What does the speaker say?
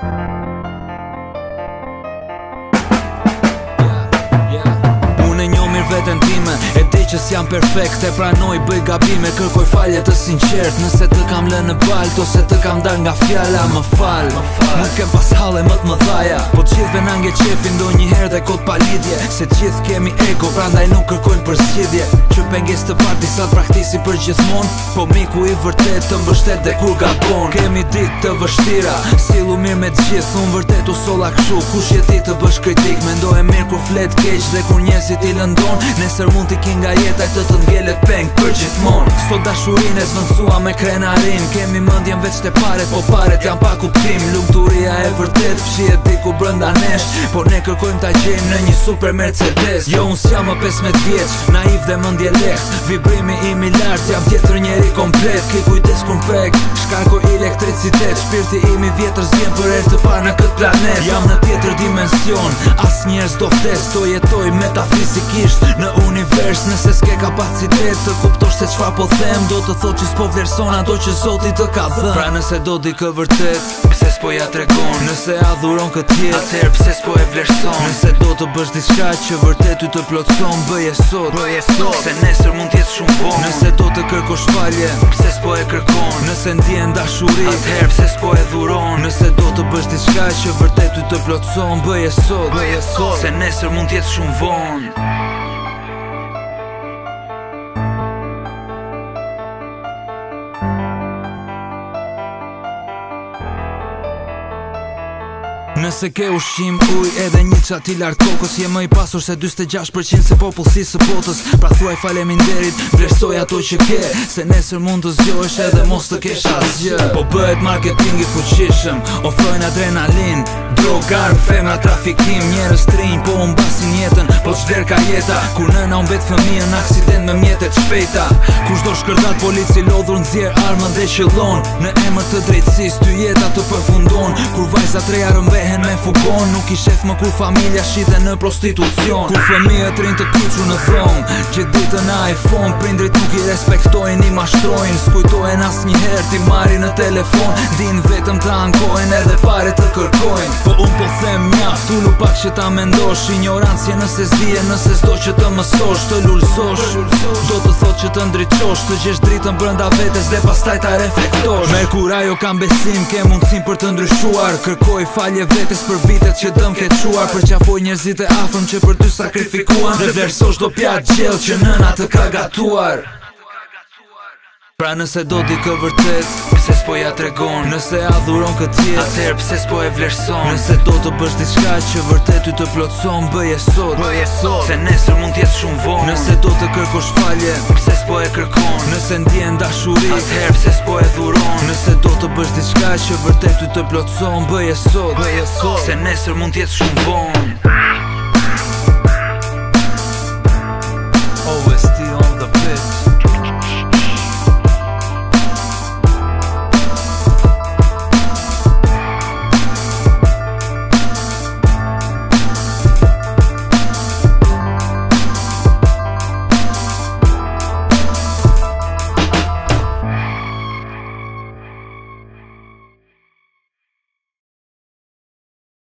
Yeah, yeah. Unë e njo mirë vetën time E që s'jam perfekt E pranoj bëj gabime kërkoj falje të sinqert Nëse të kam lënë në balt ose të kam dar nga fjalla më fal Më kem pas hale më të më dhaja Po të gjithve në nge qefi ndo një herë dhe kod palidhje Se të gjithë kemi ego pra ndaj nuk kërkojnë për zgjidje Që penges të parti sa të praktisi për gjithmon Po miku i vërtet të mbështet dhe kur gabon Kemi dit të vështira Silu mirë me të gjithë unë vërtet u sola këshu Kush jeti të bësh kritik Mendo e mirë kur flet keq dhe kur njësit i lëndon Nesër mund t'i kinga jeta të të ngellet peng për gjithmon Sot dashurin e të nësua me krenarin Kemi mëndjen veç të paret, po paret jam pa kuptim Lumëturia e vërtet, fshie diku brënda nesh Por ne kërkojmë ta gjenë në një super Mercedes Jo, unë jam më 15 vjeq, naiv dhe mëndje leht Vibrimi i lartë, jam tjetër njeri komplet Ki kujtes kun fek, shkarko i lek intensitet Shpirti imi vjetër zvjen për erë të parë në këtë planet Jam në tjetër dimension, as njerës do ftes Do jetoj metafizikisht në univers Nëse s'ke kapacitet të kuptosh se qfa po them Do të thot që s'po vlerëson ato që zotit të ka dhen Pra nëse do di kë vërtet, pse s'po ja tregon Nëse adhuron këtë jet, atër pse s'po e vlerëson Nëse do të bësh diska që vërtet ty të plotëson Bëje sot, bëje sot, se nesër mund tjetë shumë bon Nëse do të kërko shpalje, pse s'po e kërkon Nëse ndjen dashuri, her pse s'po e dhuron nëse do të bësh diçka që vërtet ty të plotëson bëje sot bëje sot se nesër mund të jetë shumë vonë Nëse ke ushqim uj edhe një qat i lartë tokës Je më i pasur se 26% se popullësi së potës Pra thuaj falemin derit, vlerësoj ato që ke Se nesër mund të zgjojsh edhe mos të kesh asgjë Po bëhet marketing i fuqishëm, ofrojnë adrenalin Drogarm, femra, trafikim, njerës trinj, po unë basi është derë ka jeta Kur nëna mbet fëmija në aksident me mjetet shpejta Kur shdo shkërdat polici lodhur në zjerë armën dhe qëllon Në emër të drejtsis të jeta të përfundon Kur vajzat reja rëmbehen me fukon Nuk i shef më kur familja dhe në prostitucion Kur fëmija të rinë të kyqru në thron Që ditë në iPhone Prindrit nuk i respektojnë, i mashtrojnë Skujtojnë asë një herë ti mari në telefon Din vetëm të ankojnë edhe pare të kërkojnë Po unë po them mjaft, unë pak që ta mendosh Ignorancje nëse zdi nëse sdo që të mësosh, të lullsosh Do të thot që të ndryqosh Të gjesh dritë brënda vetes dhe pas taj ta reflektosh Merkura jo kam besim, ke mundësim për të ndryshuar Kërkoj falje vetes për vitet që dëm ke quar Për qafoj njerëzit e afrëm që për ty sakrifikuan Dhe vlerësosh do pjatë gjell që nëna të ka gatuar Pra nëse do t'i kë vërtet Pse s'po ja tregon Nëse a dhuron këtë tjet Atëherë pse s'po e vlerëson Nëse do të bësh diçka që vërtet t'i të plotëson Bëje sot Bëje sot Se nesër mund tjetë shumë vonë Nëse do të kërkosh falje Pse s'po e kërkon Nëse ndjen dashuri Atëherë pse s'po e dhuron Nëse do të bësh diçka që vërtet t'i të plotëson Bëje sot Bëje sot Se nesër mund tjetë shumë vonë still on the pitch